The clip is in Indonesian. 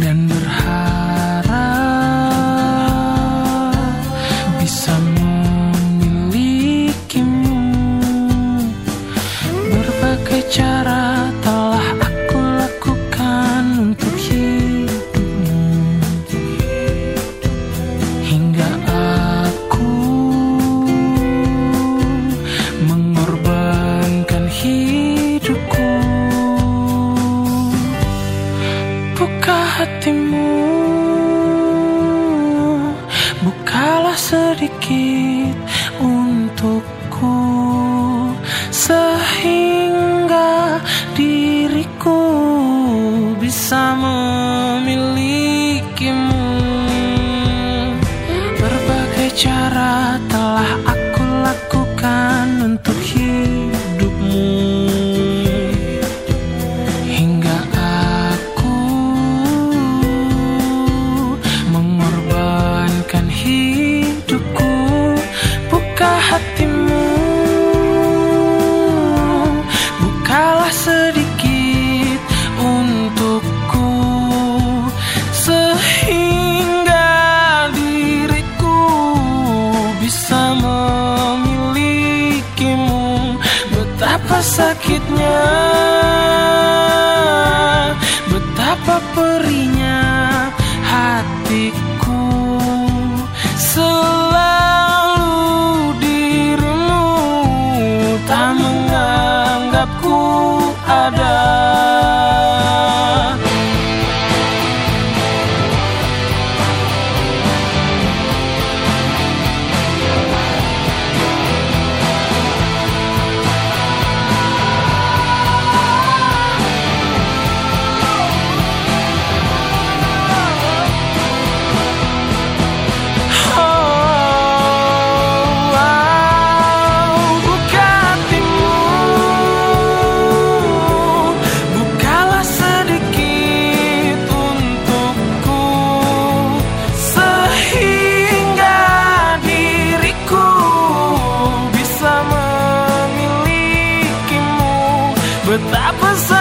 dan berharap sedikit untukku sehingga diriku bisa memilikimu. Berbagai cara telah aku betapa sakitnya Betapa perinya hatiku. with that person.